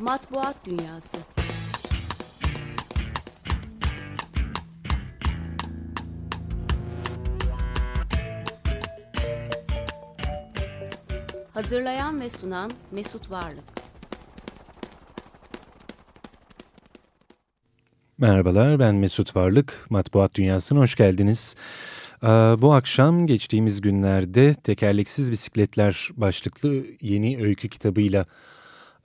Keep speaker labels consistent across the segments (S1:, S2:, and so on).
S1: Matbuat Dünyası Hazırlayan ve sunan Mesut Varlık
S2: Merhabalar ben Mesut Varlık. Matbuat Dünyası'na hoş geldiniz. Bu akşam geçtiğimiz günlerde Tekerleksiz Bisikletler başlıklı yeni öykü kitabıyla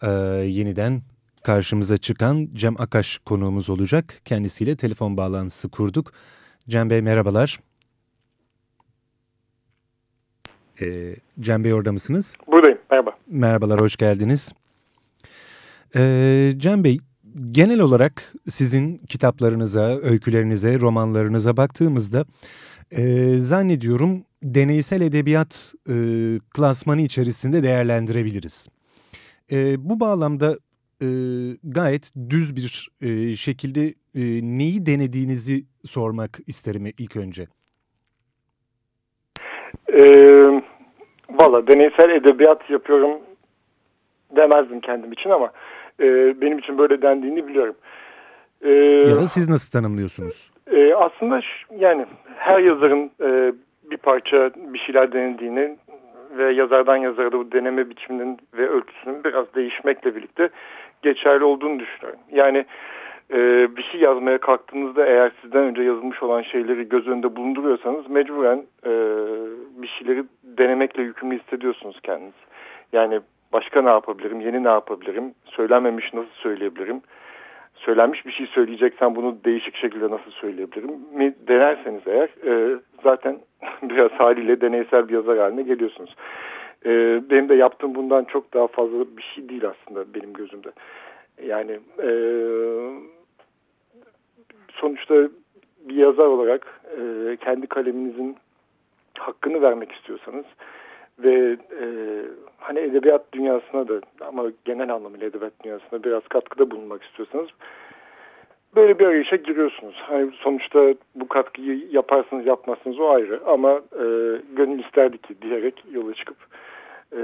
S2: e, yeniden karşımıza çıkan Cem Akaş konuğumuz olacak. Kendisiyle telefon bağlantısı kurduk. Cem Bey merhabalar. Ee, Cem Bey orada mısınız?
S3: Buradayım, merhaba.
S2: Merhabalar, hoş geldiniz. Ee, Cem Bey, genel olarak sizin kitaplarınıza, öykülerinize, romanlarınıza baktığımızda e, zannediyorum deneysel edebiyat e, klasmanı içerisinde değerlendirebiliriz. E, bu bağlamda e, gayet düz bir e, şekilde e, neyi denediğinizi sormak isterim ilk önce.
S3: Ee, Valla deneysel edebiyat yapıyorum demezdim kendim için ama e, benim için böyle dendiğini biliyorum.
S2: Ee, ya da siz nasıl tanımlıyorsunuz?
S3: E, aslında yani her yazarın e, bir parça bir şeyler denediğini ve yazardan yazara da bu deneme biçiminin ve ölçüsünün biraz değişmekle birlikte geçerli olduğunu düşünüyorum. Yani e, bir şey yazmaya kalktığınızda eğer sizden önce yazılmış olan şeyleri göz önünde bulunduruyorsanız mecburen e, bir şeyleri denemekle yükümlü hissediyorsunuz kendiniz. Yani başka ne yapabilirim, yeni ne yapabilirim, söylenmemiş nasıl söyleyebilirim, söylenmiş bir şey söyleyeceksen bunu değişik şekilde nasıl söyleyebilirim mi denerseniz eğer e, zaten biraz haliyle deneysel bir yazar haline geliyorsunuz. E, benim de yaptığım bundan çok daha fazla bir şey değil aslında benim gözümde. Yani e, sonuçta bir yazar olarak e, kendi kaleminizin hakkını vermek istiyorsanız ve e, hani edebiyat dünyasına da ama genel anlamıyla edebiyat dünyasına biraz katkıda bulunmak istiyorsanız böyle bir arayışa giriyorsunuz. Hani sonuçta bu katkıyı yaparsınız yapmazsınız o ayrı ama e, gönül isterdi ki diyerek yola çıkıp e,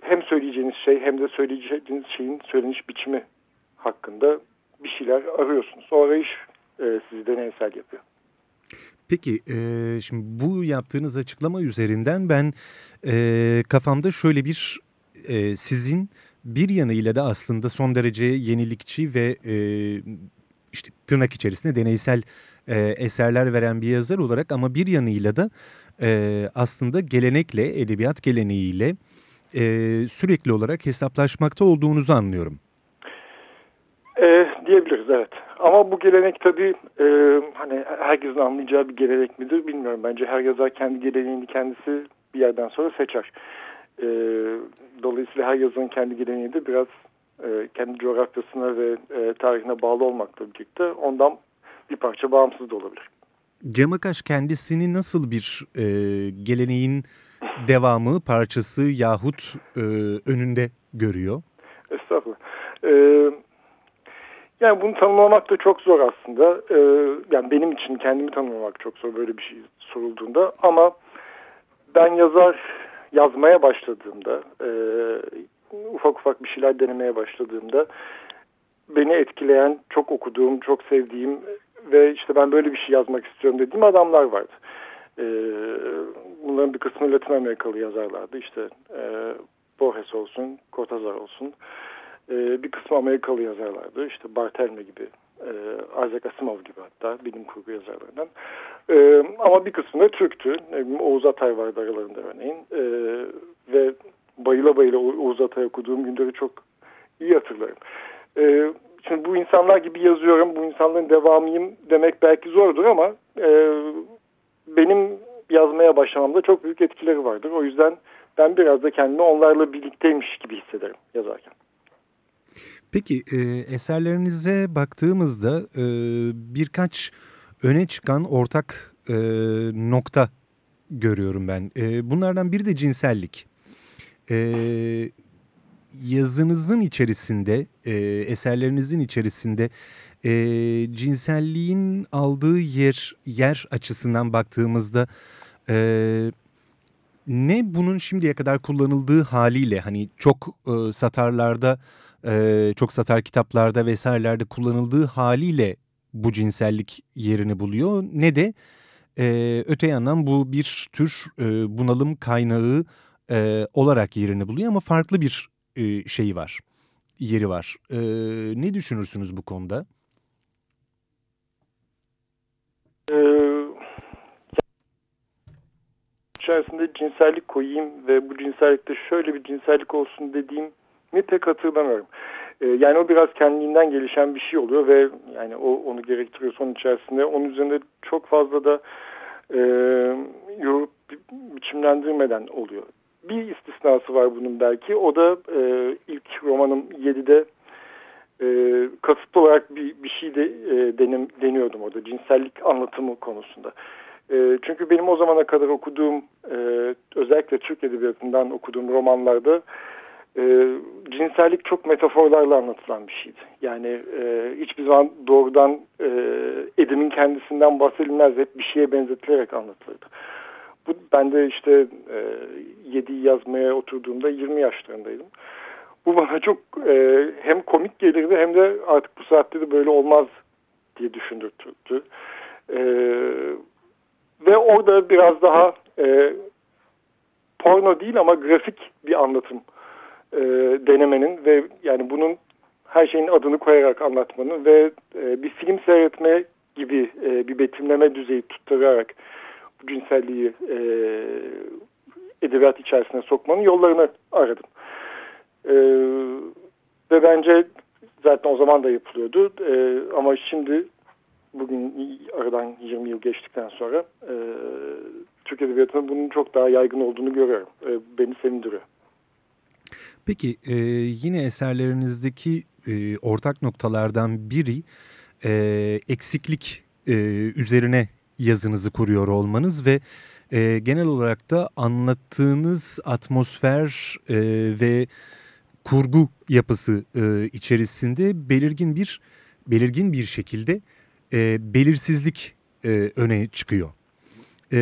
S3: hem söyleyeceğiniz şey hem de söyleyeceğiniz şeyin söyleniş biçimi hakkında bir şeyler arıyorsunuz. O arayış e, sizi deneysel yapıyor.
S2: Peki e, şimdi bu yaptığınız açıklama üzerinden ben e, kafamda şöyle bir e, sizin bir yanıyla da aslında son derece yenilikçi ve e, işte tırnak içerisinde deneysel e, eserler veren bir yazar olarak ama bir yanıyla da e, aslında gelenekle, edebiyat geleneğiyle e, sürekli olarak hesaplaşmakta olduğunuzu anlıyorum.
S3: E, diyebiliriz evet. Ama bu gelenek tabii e, hani herkesin anlayacağı bir gelenek midir bilmiyorum. Bence her yazar kendi geleneğini kendisi bir yerden sonra seçer. E, dolayısıyla her yazarın kendi geleneği de biraz e, kendi coğrafyasına ve e, tarihine bağlı olmakla birlikte ondan bir parça bağımsız da olabilir.
S2: Cem Akaş kendisini nasıl bir e, geleneğin devamı, parçası yahut e, önünde görüyor?
S3: Estağfurullah. Ee, yani bunu tanımlamak da çok zor aslında. Ee, yani benim için kendimi tanımlamak çok zor böyle bir şey sorulduğunda. Ama ben yazar yazmaya başladığımda, e, ufak ufak bir şeyler denemeye başladığımda beni etkileyen, çok okuduğum, çok sevdiğim ve işte ben böyle bir şey yazmak istiyorum dediğim adamlar vardı. Ee, bunların bir kısmı Latin Amerikalı yazarlardı. İşte e, Borges olsun, Cortázar olsun. E, bir kısmı Amerikalı yazarlardı. İşte Bartelme gibi, e, Isaac Asimov gibi hatta bilim kurgu yazarlarından. E, ama bir kısmı da Türktü. E, Oğuz Atay vardı aralarında örneğin. E, ve bayıla bayıla Oğuz Atay okuduğum günleri çok iyi hatırlarım. E, şimdi bu insanlar gibi yazıyorum, bu insanların devamıyım demek belki zordur ama e, benim yazmaya başlamamda çok büyük etkileri vardır. O yüzden ben biraz da kendimi onlarla birlikteymiş gibi hissederim yazarken.
S2: Peki e, eserlerinize baktığımızda e, birkaç öne çıkan ortak e, nokta görüyorum ben. E, bunlardan biri de cinsellik. E, yazınızın içerisinde, e, eserlerinizin içerisinde e, cinselliğin aldığı yer yer açısından baktığımızda e, ne bunun şimdiye kadar kullanıldığı haliyle hani çok e, satarlarda, çok satar kitaplarda vesairelerde kullanıldığı haliyle bu cinsellik yerini buluyor ne de e, öte yandan bu bir tür e, bunalım kaynağı e, olarak yerini buluyor ama farklı bir e, şeyi var, yeri var. E, ne düşünürsünüz bu konuda?
S3: İçerisinde cinsellik koyayım ve bu cinsellikte şöyle bir cinsellik olsun dediğimi pek hatırlamıyorum. Ee, yani o biraz kendiliğinden gelişen bir şey oluyor ve yani o onu gerektiriyor son içerisinde. Onun üzerinde çok fazla da e, yorup biçimlendirmeden oluyor. Bir istisnası var bunun belki. O da e, ilk romanım 7'de e, kasıtlı olarak bir, bir şey de e, denim, deniyordum orada cinsellik anlatımı konusunda. E, çünkü benim o zamana kadar okuduğum e, özellikle Türk Edebiyatı'ndan okuduğum romanlarda e, cinsellik çok metaforlarla anlatılan bir şeydi. Yani e, hiçbir zaman doğrudan e, Edim'in kendisinden bahsedilmez. Hep bir şeye benzetilerek anlatılırdı. Bu, ben de işte e, 7'yi yazmaya oturduğumda 20 yaşlarındaydım. Bu bana çok e, hem komik gelirdi hem de artık bu saatte de böyle olmaz diye düşündürtürdü. E, ve orada biraz daha e, porno değil ama grafik bir anlatım e, denemenin ve yani bunun her şeyin adını koyarak anlatmanın ve e, bir film seyretme gibi e, bir betimleme düzeyi tutturarak bu cinselliği e, edebiyat içerisine sokmanın yollarını aradım. E, ve bence zaten o zaman da yapılıyordu e, ama şimdi bugün aradan 20 yıl geçtikten sonra e, Türk Edebiyatı'nın bunun çok daha yaygın olduğunu görüyorum. E, beni sevindiriyor.
S2: Peki e, yine eserlerinizdeki e, ortak noktalardan biri e, eksiklik e, üzerine yazınızı kuruyor olmanız ve e, genel olarak da anlattığınız atmosfer e, ve kurgu yapısı e, içerisinde belirgin bir belirgin bir şekilde e, belirsizlik e, öne çıkıyor. E,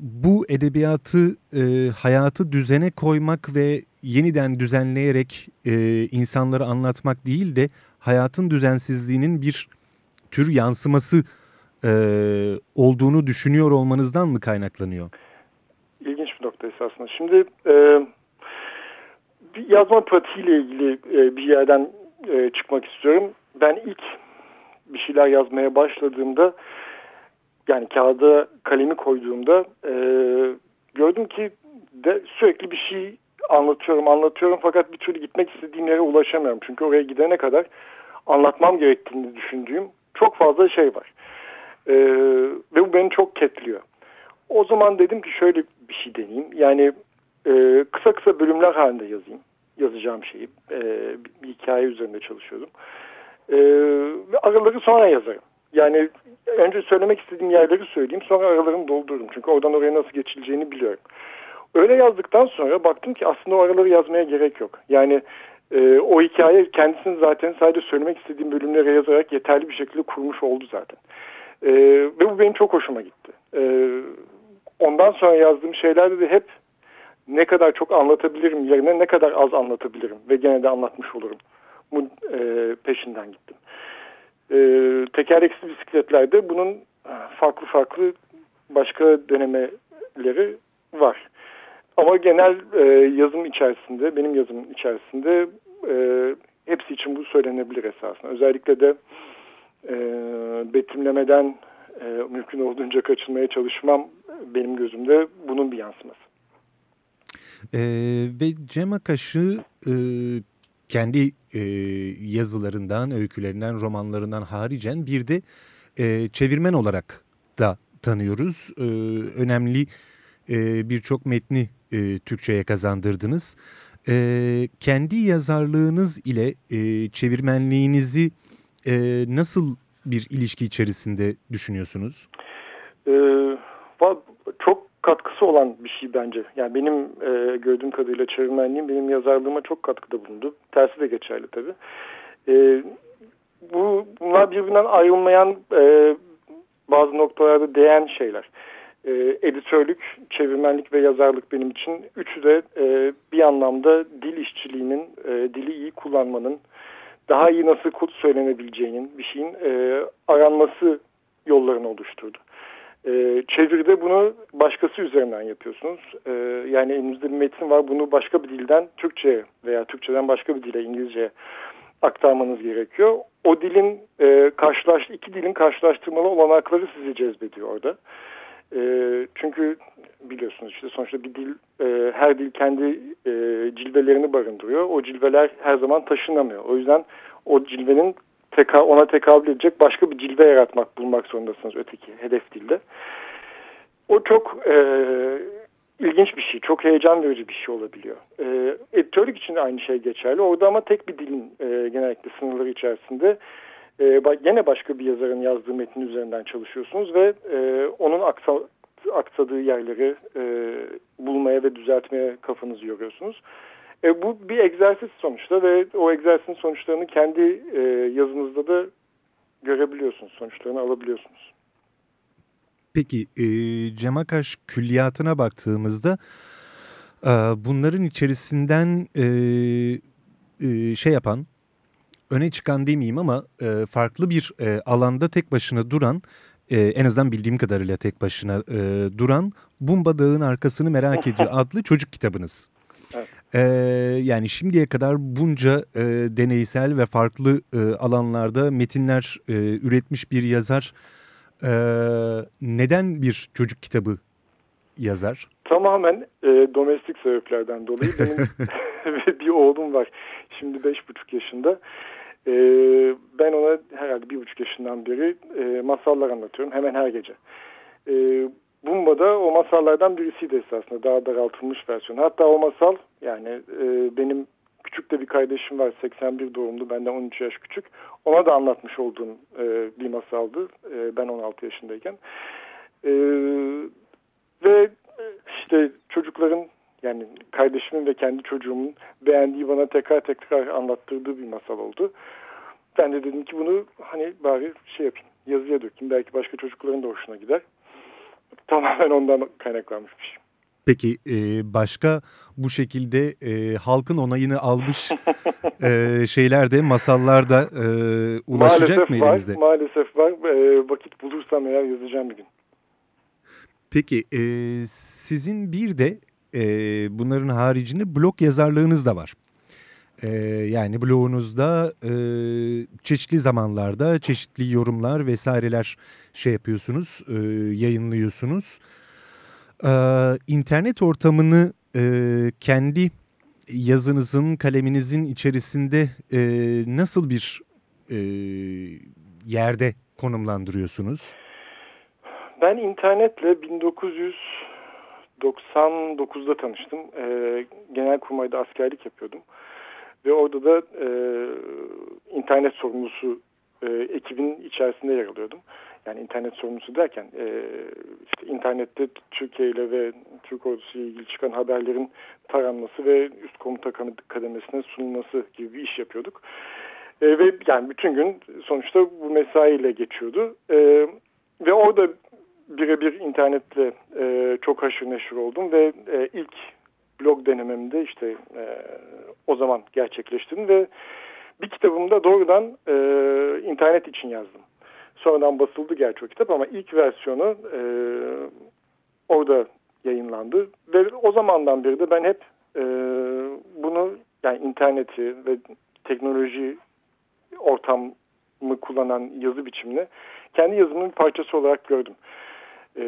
S2: bu edebiyatı e, hayatı düzene koymak ve yeniden düzenleyerek e, insanları anlatmak değil de hayatın düzensizliğinin bir tür yansıması e, olduğunu düşünüyor olmanızdan mı kaynaklanıyor?
S3: İlginç bir nokta esasında. Şimdi e, yazma pratiğiyle ilgili e, bir yerden e, çıkmak istiyorum. Ben ilk bir şeyler yazmaya başladığımda yani kağıda kalemi koyduğumda e, gördüm ki de sürekli bir şey anlatıyorum anlatıyorum fakat bir türlü gitmek istediğim yere ulaşamıyorum. Çünkü oraya gidene kadar anlatmam gerektiğini düşündüğüm çok fazla şey var. E, ve bu beni çok ketliyor. O zaman dedim ki şöyle bir şey deneyeyim. Yani e, kısa kısa bölümler halinde yazayım. Yazacağım şeyi. E, bir hikaye üzerinde çalışıyordum. E, ve araları sonra yazarım. Yani önce söylemek istediğim yerleri söyleyeyim sonra aralarını doldururum. Çünkü oradan oraya nasıl geçileceğini biliyorum. Öyle yazdıktan sonra baktım ki aslında o araları yazmaya gerek yok. Yani e, o hikaye kendisini zaten sadece söylemek istediğim bölümlere yazarak yeterli bir şekilde kurmuş oldu zaten. E, ve bu benim çok hoşuma gitti. E, ondan sonra yazdığım şeylerde de hep ne kadar çok anlatabilirim yerine ne kadar az anlatabilirim ve gene de anlatmış olurum. Bu e, peşinden gittim. E, tekerleksiz bisikletlerde bunun farklı farklı başka denemeleri var. Ama genel e, yazım içerisinde, benim yazımın içerisinde e, hepsi için bu söylenebilir esasında. Özellikle de e, betimlemeden e, mümkün olduğunca kaçınmaya çalışmam benim gözümde bunun bir yansıması.
S2: E, ve Cem Akaş'ı e, kendi e, yazılarından, öykülerinden, romanlarından haricen bir de e, çevirmen olarak da tanıyoruz. E, önemli e, birçok metni e, Türkçe'ye kazandırdınız. E, kendi yazarlığınız ile e, çevirmenliğinizi e, nasıl bir ilişki içerisinde düşünüyorsunuz?
S3: Ee, çok katkısı olan bir şey bence. Yani benim e, gördüğüm kadarıyla çevirmenliğim benim yazarlığıma çok katkıda bulundu. Tersi de geçerli tabii. E, bu bunlar birbirinden ayrılmayan e, bazı noktalarda değen şeyler. e, editörlük, çevirmenlik ve yazarlık benim için. Üçü de e, bir anlamda dil işçiliğinin, e, dili iyi kullanmanın, daha iyi nasıl söylenebileceğinin bir şeyin e, aranması yollarını oluşturdu. E, çeviride bunu başkası üzerinden yapıyorsunuz. E, yani elinizde bir metin var bunu başka bir dilden Türkçe'ye veya Türkçeden başka bir dile İngilizce'ye aktarmanız gerekiyor. O dilin e, karşılaş iki dilin karşılaştırmalı olanakları sizi cezbediyor orada. E, çünkü biliyorsunuz işte sonuçta bir dil e, her dil kendi e, cilvelerini barındırıyor. O cilveler her zaman taşınamıyor. O yüzden o cilvenin teka, ona tekabül edecek başka bir cilve yaratmak bulmak zorundasınız öteki hedef dilde. O çok e, ilginç bir şey. Çok heyecan verici bir şey olabiliyor. E, editörlük için de aynı şey geçerli. Orada ama tek bir dilin e, genellikle sınırları içerisinde e, gene başka bir yazarın yazdığı metin üzerinden çalışıyorsunuz ve e, onun aksa, aksadığı yerleri e, bulmaya ve düzeltmeye kafanızı yoruyorsunuz. E, bu bir egzersiz sonuçta ve o egzersizin sonuçlarını kendi e, yazınızda da görebiliyorsunuz. Sonuçlarını alabiliyorsunuz.
S2: Peki e, Cem Akaş külliyatına baktığımızda e, bunların içerisinden e, e, şey yapan öne çıkan demeyeyim ama e, farklı bir e, alanda tek başına duran e, en azından bildiğim kadarıyla tek başına e, duran Bumba Dağı'nın arkasını merak ediyor adlı çocuk kitabınız.
S3: Evet.
S2: E, yani şimdiye kadar bunca e, deneysel ve farklı e, alanlarda metinler e, üretmiş bir yazar e, neden bir çocuk kitabı yazar?
S3: Tamamen e, domestik sebeplerden dolayı benim bir oğlum var. Şimdi beş buçuk yaşında. E, ben ona herhalde bir buçuk yaşından beri e, masallar anlatıyorum hemen her gece. E, Bumba da o masallardan birisiydi esasında daha daraltılmış versiyon. Hatta o masal yani e, benim küçük de bir kardeşim var 81 doğumlu benden 13 yaş küçük. Ona da anlatmış olduğum e, bir masaldı e, ben 16 yaşındayken. E, ve işte çocukların yani kardeşimin ve kendi çocuğumun beğendiği bana tekrar tekrar anlattırdığı bir masal oldu. Ben de dedim ki bunu hani bari şey yapayım yazıya dökeyim belki başka çocukların da hoşuna gider. Tamamen ondan kaynaklanmış bir şey.
S2: Peki e, başka bu şekilde e, halkın onayını almış e, şeyler de masallarda e, ulaşacak
S3: maalesef
S2: mı elimizde?
S3: Var, maalesef var. E, vakit bulursam eğer yazacağım bir gün.
S2: Peki e, sizin bir de e, bunların haricinde blog yazarlığınız da var. E, yani blogunuzda e, çeşitli zamanlarda çeşitli yorumlar vesaireler şey yapıyorsunuz, e, yayınlıyorsunuz. E, internet ortamını e, kendi yazınızın, kaleminizin içerisinde e, nasıl bir e, yerde konumlandırıyorsunuz?
S3: Ben internetle 1999'da tanıştım. E, Genelkurmay'da askerlik yapıyordum. Ve orada da e, internet sorumlusu e, ekibin içerisinde yer alıyordum. Yani internet sorumlusu derken e, işte internette Türkiye ile ve Türk ordusu ile ilgili çıkan haberlerin taranması ve üst komuta kademesine sunulması gibi bir iş yapıyorduk. E, ve yani bütün gün sonuçta bu mesaiyle geçiyordu. E, ve orada birebir internetle e, çok haşır neşir oldum ve e, ilk blog denememde işte e, o zaman gerçekleştirdim ve bir kitabımda doğrudan e, internet için yazdım. Sonradan basıldı gerçi o kitap ama ilk versiyonu e, orada yayınlandı ve o zamandan beri de ben hep e, bunu yani interneti ve teknoloji ortamı kullanan yazı biçimini kendi yazımın parçası olarak gördüm. E,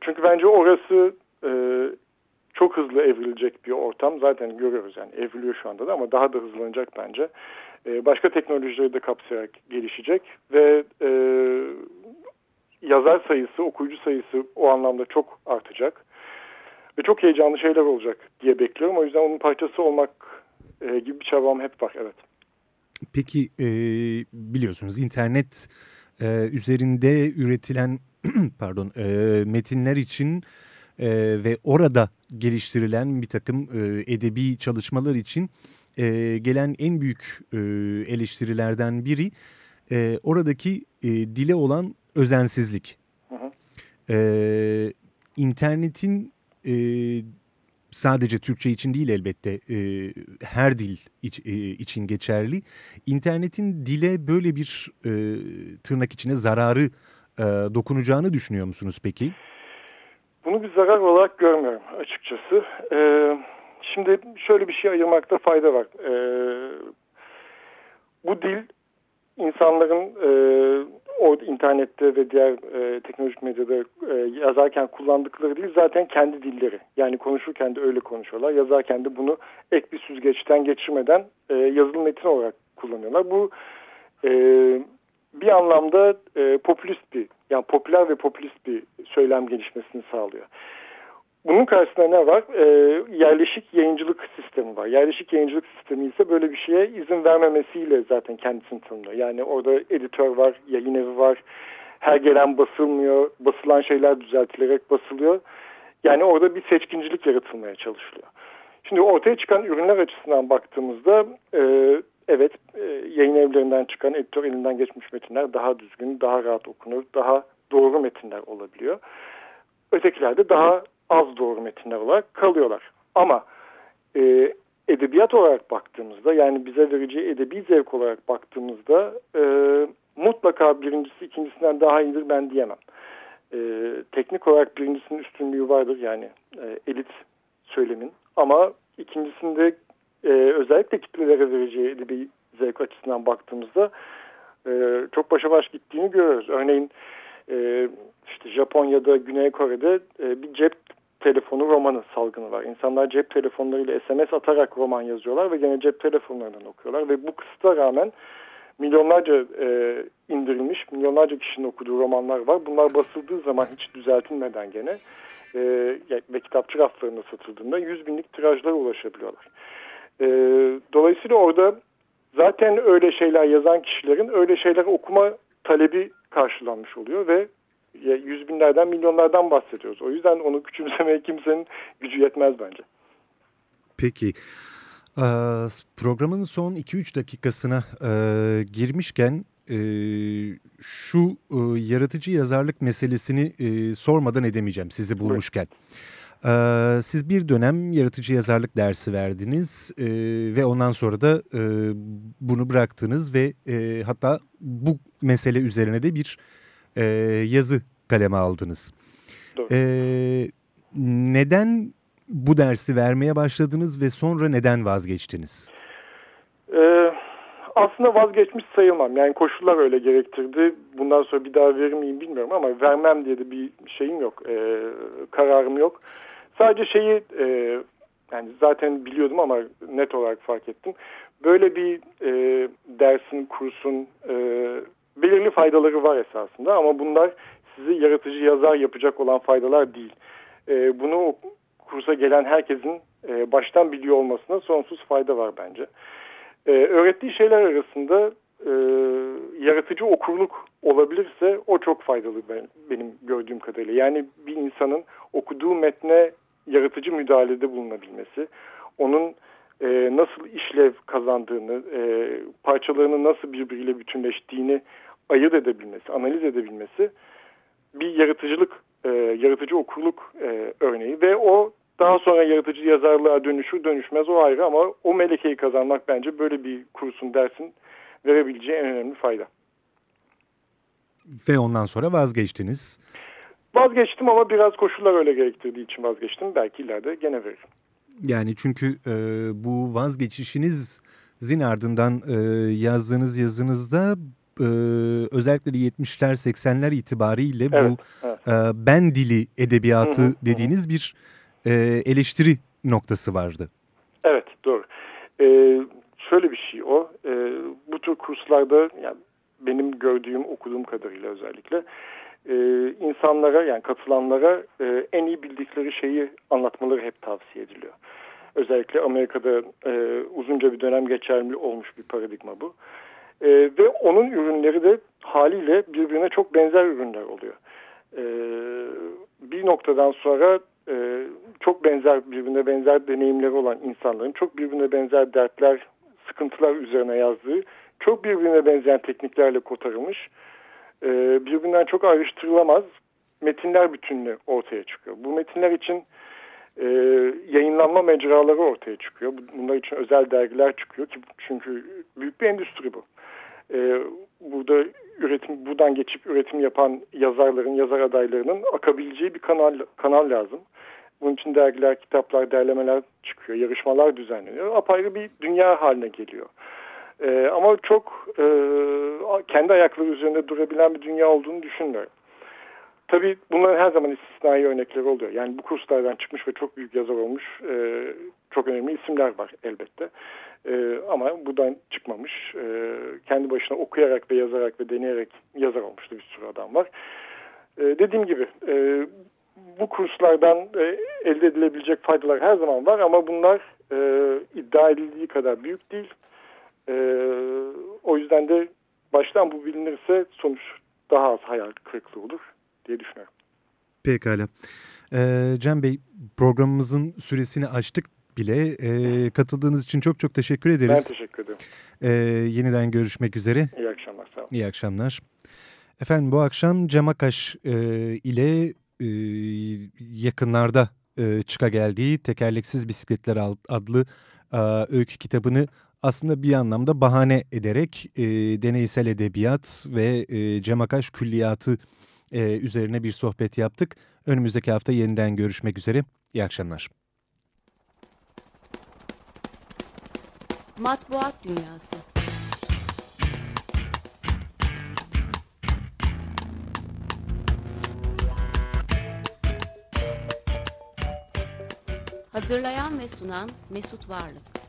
S3: çünkü bence orası e, çok hızlı evrilecek bir ortam. Zaten görüyoruz yani evriliyor şu anda da ama daha da hızlanacak bence. E, başka teknolojileri de kapsayarak gelişecek ve e, yazar sayısı, okuyucu sayısı o anlamda çok artacak. Ve çok heyecanlı şeyler olacak diye bekliyorum. O yüzden onun parçası olmak e, gibi bir çabam hep var, evet.
S2: Peki e, biliyorsunuz internet e, üzerinde üretilen pardon e, metinler için e, ve orada geliştirilen bir takım e, edebi çalışmalar için e, gelen en büyük e, eleştirilerden biri e, oradaki e, dile olan özensizlik. Hı hı. E, internetin e, sadece Türkçe için değil elbette e, her dil iç, e, için geçerli. İnternetin dile böyle bir e, tırnak içine zararı e, dokunacağını düşünüyor musunuz peki?
S3: Bunu bir zarar olarak görmüyorum açıkçası. Ee, şimdi şöyle bir şey ayırmakta fayda var. Ee, bu dil insanların e, o internette ve diğer e, teknolojik medyada e, yazarken kullandıkları değil zaten kendi dilleri. Yani konuşurken de öyle konuşuyorlar. Yazarken de bunu ek bir süzgeçten geçirmeden e, yazılı metin olarak kullanıyorlar. Bu e, bir anlamda e, popülist bir yani popüler ve popülist bir söylem gelişmesini sağlıyor. Bunun karşısında ne var? E, yerleşik yayıncılık sistemi var. Yerleşik yayıncılık sistemi ise böyle bir şeye izin vermemesiyle zaten kendisini tanımlıyor. Yani orada editör var, yayın evi var. Her gelen basılmıyor, basılan şeyler düzeltilerek basılıyor. Yani orada bir seçkincilik yaratılmaya çalışılıyor. Şimdi ortaya çıkan ürünler açısından baktığımızda e, evet e, yayın evlerinden çıkan editör elinden geçmiş metinler daha düzgün, daha rahat okunur, daha doğru metinler olabiliyor. Ötekilerde daha az doğru metinler olarak kalıyorlar. Ama e, edebiyat olarak baktığımızda yani bize vereceği edebi zevk olarak baktığımızda e, mutlaka birincisi ikincisinden daha iyidir ben diyemem. E, teknik olarak birincisinin üstünlüğü vardır yani e, elit söylemin ama ikincisinde e, özellikle kitlelere vereceği edebi zevk açısından baktığımızda e, çok başa baş gittiğini görüyoruz. Örneğin e, işte Japonya'da, Güney Kore'de e, bir cep telefonu romanı salgını var. İnsanlar cep telefonlarıyla SMS atarak roman yazıyorlar ve gene cep telefonlarından okuyorlar ve bu kısıta rağmen milyonlarca e, indirilmiş, milyonlarca kişinin okuduğu romanlar var. Bunlar basıldığı zaman hiç düzeltilmeden gene e, ve kitapçı raflarında satıldığında 100 binlik tirajlara ulaşabiliyorlar. E, dolayısıyla orada zaten öyle şeyler yazan kişilerin öyle şeyler okuma talebi karşılanmış oluyor ve yüz binlerden milyonlardan bahsediyoruz. O yüzden onu küçümsemeye kimsenin gücü yetmez bence.
S2: Peki programın son 2-3 dakikasına girmişken şu yaratıcı yazarlık meselesini sormadan edemeyeceğim sizi bulmuşken. Siz bir dönem yaratıcı yazarlık dersi verdiniz ve ondan sonra da bunu bıraktınız ve hatta bu mesele üzerine de bir yazı kaleme aldınız.
S3: Doğru.
S2: neden bu dersi vermeye başladınız ve sonra neden vazgeçtiniz?
S3: Ee, aslında vazgeçmiş sayılmam. Yani koşullar öyle gerektirdi. Bundan sonra bir daha verir miyim bilmiyorum ama vermem diye de bir şeyim yok. Ee, kararım yok. Sadece şeyi e, yani zaten biliyordum ama net olarak fark ettim. Böyle bir e, dersin, kursun e, belirli faydaları var esasında ama bunlar sizi yaratıcı yazar yapacak olan faydalar değil. E, bunu kursa gelen herkesin e, baştan biliyor olmasına sonsuz fayda var bence. E, öğrettiği şeyler arasında e, yaratıcı okurluk olabilirse o çok faydalı ben, benim gördüğüm kadarıyla. Yani bir insanın okuduğu metne yaratıcı müdahalede bulunabilmesi, onun e, nasıl işlev kazandığını, e, parçalarının nasıl birbiriyle bütünleştiğini ayırt edebilmesi, analiz edebilmesi bir yaratıcılık, e, yaratıcı okurluk e, örneği ve o daha sonra yaratıcı yazarlığa dönüşür dönüşmez o ayrı ama o melekeyi kazanmak bence böyle bir kursun dersin verebileceği en önemli fayda.
S2: Ve ondan sonra vazgeçtiniz.
S3: Vazgeçtim ama biraz koşullar öyle gerektirdiği için vazgeçtim. Belki ileride gene veririm.
S2: Yani çünkü e, bu vazgeçişinizin ardından e, yazdığınız yazınızda e, özellikle 70'ler 80'ler itibariyle
S3: evet,
S2: bu
S3: evet.
S2: E, ben dili edebiyatı hı hı, dediğiniz hı. bir e, eleştiri noktası vardı.
S3: Evet doğru. E, şöyle bir şey o. E, bu tür kurslarda yani benim gördüğüm okuduğum kadarıyla özellikle e, insanlara yani katılanlara e, en iyi bildikleri şeyi anlatmaları hep tavsiye ediliyor. Özellikle Amerika'da e, uzunca bir dönem geçerli olmuş bir paradigma bu. E, ve onun ürünleri de haliyle birbirine çok benzer ürünler oluyor. E, bir noktadan sonra e, çok benzer birbirine benzer deneyimleri olan insanların çok birbirine benzer dertler, sıkıntılar üzerine yazdığı çok birbirine benzeyen tekniklerle kotarılmış e, birbirinden çok ayrıştırılamaz metinler bütünlüğü ortaya çıkıyor. Bu metinler için e, yayınlanma mecraları ortaya çıkıyor. Bunlar için özel dergiler çıkıyor ki çünkü büyük bir endüstri bu. E, burada üretim buradan geçip üretim yapan yazarların, yazar adaylarının akabileceği bir kanal kanal lazım. Bunun için dergiler, kitaplar, derlemeler çıkıyor, yarışmalar düzenleniyor. Apayrı bir dünya haline geliyor. Ee, ama çok e, kendi ayakları üzerinde durabilen bir dünya olduğunu düşünmüyorum. Tabii bunların her zaman istisnai örnekleri oluyor. Yani bu kurslardan çıkmış ve çok büyük yazar olmuş e, çok önemli isimler var elbette. E, ama buradan çıkmamış, e, kendi başına okuyarak ve yazarak ve deneyerek yazar olmuştu bir sürü adam var. E, dediğim gibi e, bu kurslardan e, elde edilebilecek faydalar her zaman var ama bunlar e, iddia edildiği kadar büyük değil. E, o yüzden de baştan bu bilinirse sonuç daha az hayal kırıklığı olur diye düşünüyorum.
S2: Pekala. Ee, Cem Bey programımızın süresini açtık bile. Ee, katıldığınız için çok çok teşekkür ederiz.
S3: Ben teşekkür ederim.
S2: Ee, yeniden görüşmek üzere.
S3: İyi akşamlar. Sağ olun.
S2: İyi akşamlar. Efendim bu akşam Cem Akaş e, ile e, yakınlarda e, çıka geldiği Tekerleksiz Bisikletler adlı e, öykü kitabını aslında bir anlamda bahane ederek e, deneysel edebiyat ve e, Cem Akaş külliyatı e, üzerine bir sohbet yaptık. Önümüzdeki hafta yeniden görüşmek üzere. İyi akşamlar.
S1: Matbuat Dünyası Hazırlayan ve sunan Mesut Varlık